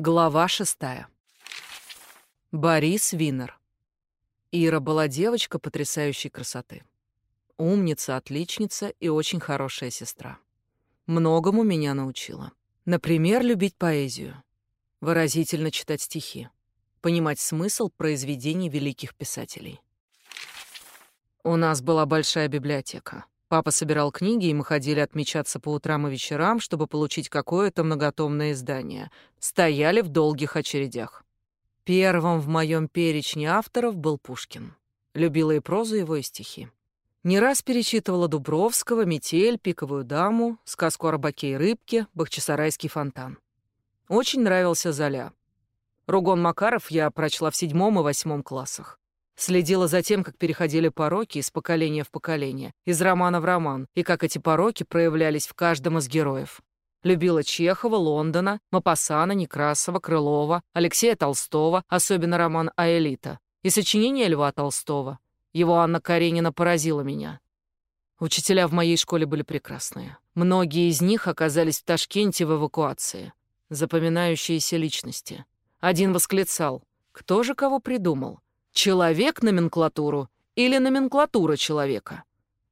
Глава шестая. Борис Винер. Ира была девочка потрясающей красоты. Умница, отличница и очень хорошая сестра. Многому меня научила. Например, любить поэзию, выразительно читать стихи, понимать смысл произведений великих писателей. У нас была большая библиотека. Папа собирал книги, и мы ходили отмечаться по утрам и вечерам, чтобы получить какое-то многотомное издание. Стояли в долгих очередях. Первым в моем перечне авторов был Пушкин. Любила и прозу его, и стихи. Не раз перечитывала Дубровского, «Метель», «Пиковую даму», сказку о рыбаке и рыбке, «Бахчисарайский фонтан». Очень нравился Золя. Ругон Макаров я прочла в седьмом и восьмом классах. Следила за тем, как переходили пороки из поколения в поколение, из романа в роман, и как эти пороки проявлялись в каждом из героев. Любила Чехова, Лондона, Мапасана, Некрасова, Крылова, Алексея Толстого, особенно роман «Аэлита», и сочинение Льва Толстого. Его Анна Каренина поразила меня. Учителя в моей школе были прекрасные. Многие из них оказались в Ташкенте в эвакуации. Запоминающиеся личности. Один восклицал «Кто же кого придумал?» Человек номенклатуру или номенклатура человека.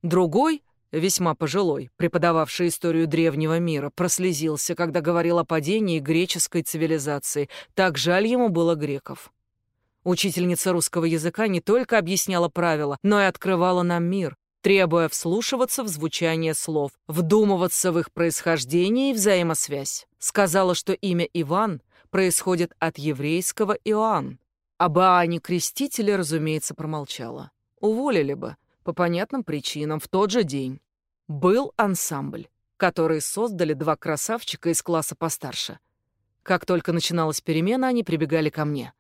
Другой, весьма пожилой, преподававший историю древнего мира, прослезился, когда говорил о падении греческой цивилизации. Так жаль ему было греков. Учительница русского языка не только объясняла правила, но и открывала нам мир, требуя вслушиваться в звучание слов, вдумываться в их происхождение и взаимосвязь. Сказала, что имя Иван происходит от еврейского Иоанн, об Аане Крестителе, разумеется, промолчала. Уволили бы, по понятным причинам, в тот же день. Был ансамбль, который создали два красавчика из класса постарше. Как только начиналась перемена, они прибегали ко мне.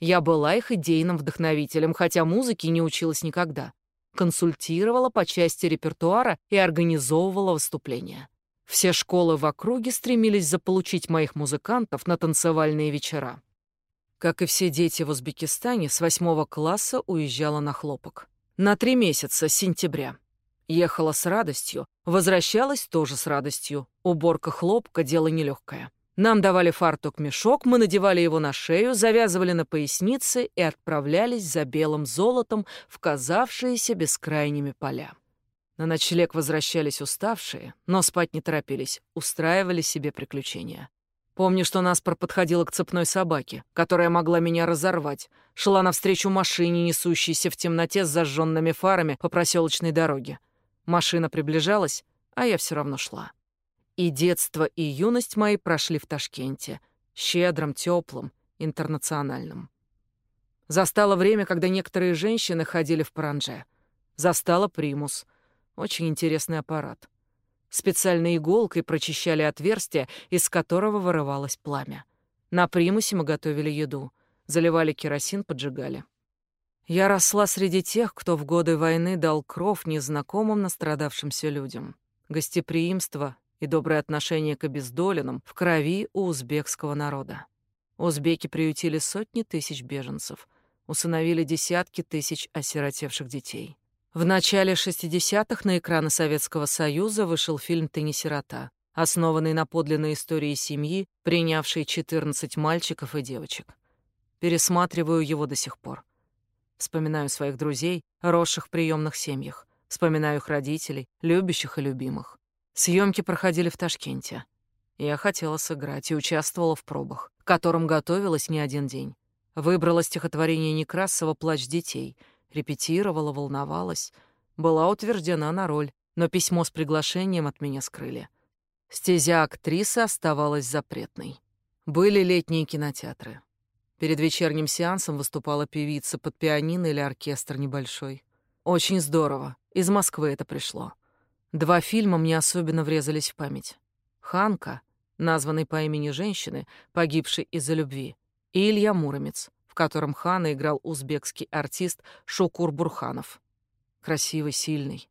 Я была их идейным вдохновителем, хотя музыке не училась никогда. Консультировала по части репертуара и организовывала выступления. Все школы в округе стремились заполучить моих музыкантов на танцевальные вечера. Как и все дети в Узбекистане, с восьмого класса уезжала на хлопок. На три месяца, с сентября. Ехала с радостью, возвращалась тоже с радостью. Уборка хлопка — дело нелегкое. Нам давали фартук-мешок, мы надевали его на шею, завязывали на пояснице и отправлялись за белым золотом в казавшиеся бескрайними поля. На ночлег возвращались уставшие, но спать не торопились, устраивали себе приключения. Помню, что Наспор подходила к цепной собаке, которая могла меня разорвать, шла навстречу машине, несущейся в темноте с зажженными фарами по проселочной дороге. Машина приближалась, а я все равно шла. И детство, и юность мои прошли в Ташкенте, щедрым, теплым, интернациональным. Застало время, когда некоторые женщины ходили в паранже. Застала примус. Очень интересный аппарат. Специальной иголкой прочищали отверстие, из которого вырывалось пламя. На примусе мы готовили еду. Заливали керосин, поджигали. Я росла среди тех, кто в годы войны дал кров незнакомым настрадавшимся людям. Гостеприимство и доброе отношение к обездоленным в крови у узбекского народа. Узбеки приютили сотни тысяч беженцев, усыновили десятки тысяч осиротевших детей. В начале 60-х на экраны Советского Союза вышел фильм «Ты не сирота», основанный на подлинной истории семьи, принявшей 14 мальчиков и девочек. Пересматриваю его до сих пор. Вспоминаю своих друзей, росших в приемных семьях. Вспоминаю их родителей, любящих и любимых. Съемки проходили в Ташкенте. Я хотела сыграть и участвовала в пробах, к которым готовилась не один день. Выбрала стихотворение Некрасова «Плач детей», Репетировала, волновалась. Была утверждена на роль, но письмо с приглашением от меня скрыли. Стезя актрисы оставалась запретной. Были летние кинотеатры. Перед вечерним сеансом выступала певица под пианино или оркестр небольшой. Очень здорово. Из Москвы это пришло. Два фильма мне особенно врезались в память. «Ханка», названный по имени женщины, погибшей из-за любви, и Илья Муромец, в котором Хана играл узбекский артист Шокур Бурханов. Красивый, сильный.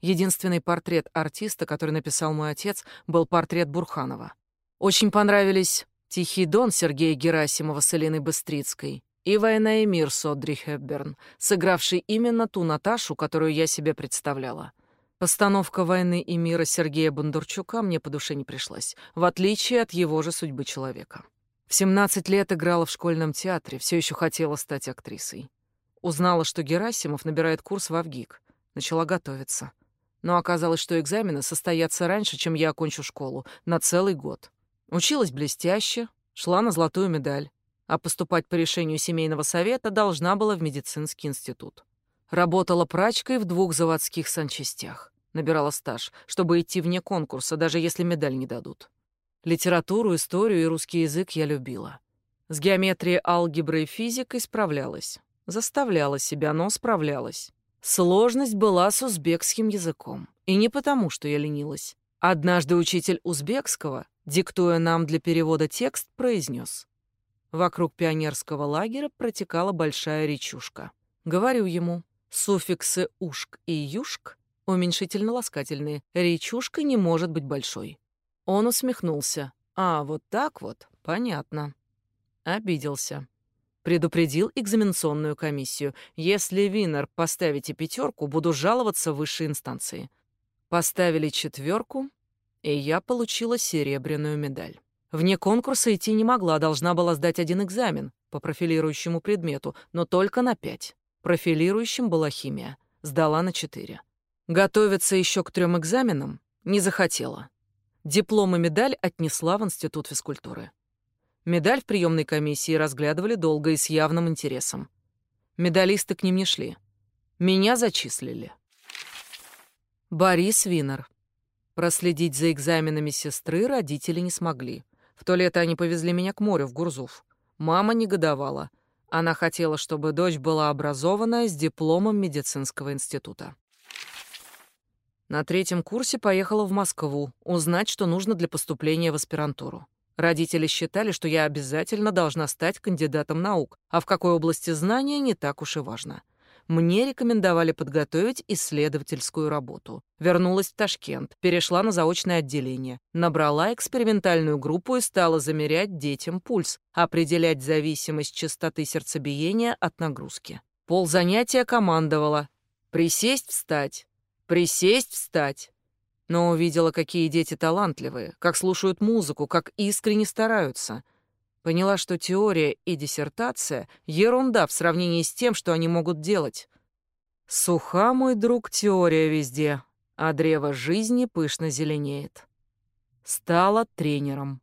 Единственный портрет артиста, который написал мой отец, был портрет Бурханова. Очень понравились «Тихий дон» Сергея Герасимова с Еленой Быстрицкой и «Война и мир» с Одри Хепберн, сыгравший именно ту Наташу, которую я себе представляла. Постановка «Войны и мира» Сергея Бондарчука мне по душе не пришлась, в отличие от его же судьбы человека. В 17 лет играла в школьном театре, все еще хотела стать актрисой. Узнала, что Герасимов набирает курс в Авгик. Начала готовиться. Но оказалось, что экзамены состоятся раньше, чем я окончу школу, на целый год. Училась блестяще, шла на золотую медаль, а поступать по решению семейного совета должна была в медицинский институт. Работала прачкой в двух заводских санчастях. Набирала стаж, чтобы идти вне конкурса, даже если медаль не дадут. Литературу, историю и русский язык я любила. С геометрией, алгеброй и физикой справлялась. Заставляла себя, но справлялась. Сложность была с узбекским языком. И не потому, что я ленилась. Однажды учитель узбекского, диктуя нам для перевода текст, произнес. Вокруг пионерского лагеря протекала большая речушка. Говорю ему, суффиксы «ушк» и «юшк» уменьшительно-ласкательные. Речушка не может быть большой. Он усмехнулся. А, вот так вот, понятно. Обиделся. Предупредил экзаменационную комиссию. Если Винер поставите пятерку, буду жаловаться в высшей инстанции. Поставили четверку, и я получила серебряную медаль. Вне конкурса идти не могла, должна была сдать один экзамен по профилирующему предмету, но только на пять. Профилирующим была химия. Сдала на четыре. Готовиться еще к трем экзаменам не захотела. Диплом и медаль отнесла в Институт физкультуры. Медаль в приемной комиссии разглядывали долго и с явным интересом. Медалисты к ним не шли. Меня зачислили. Борис Винер. Проследить за экзаменами сестры родители не смогли. В то лето они повезли меня к морю в Гурзуф. Мама негодовала. Она хотела, чтобы дочь была образованная с дипломом медицинского института. На третьем курсе поехала в Москву узнать, что нужно для поступления в аспирантуру. Родители считали, что я обязательно должна стать кандидатом наук, а в какой области знания не так уж и важно. Мне рекомендовали подготовить исследовательскую работу. Вернулась в Ташкент, перешла на заочное отделение, набрала экспериментальную группу и стала замерять детям пульс, определять зависимость частоты сердцебиения от нагрузки. Пол занятия командовала «Присесть, встать! Присесть, встать!» но увидела, какие дети талантливые, как слушают музыку, как искренне стараются. Поняла, что теория и диссертация — ерунда в сравнении с тем, что они могут делать. Суха, мой друг, теория везде, а древо жизни пышно зеленеет. Стала тренером.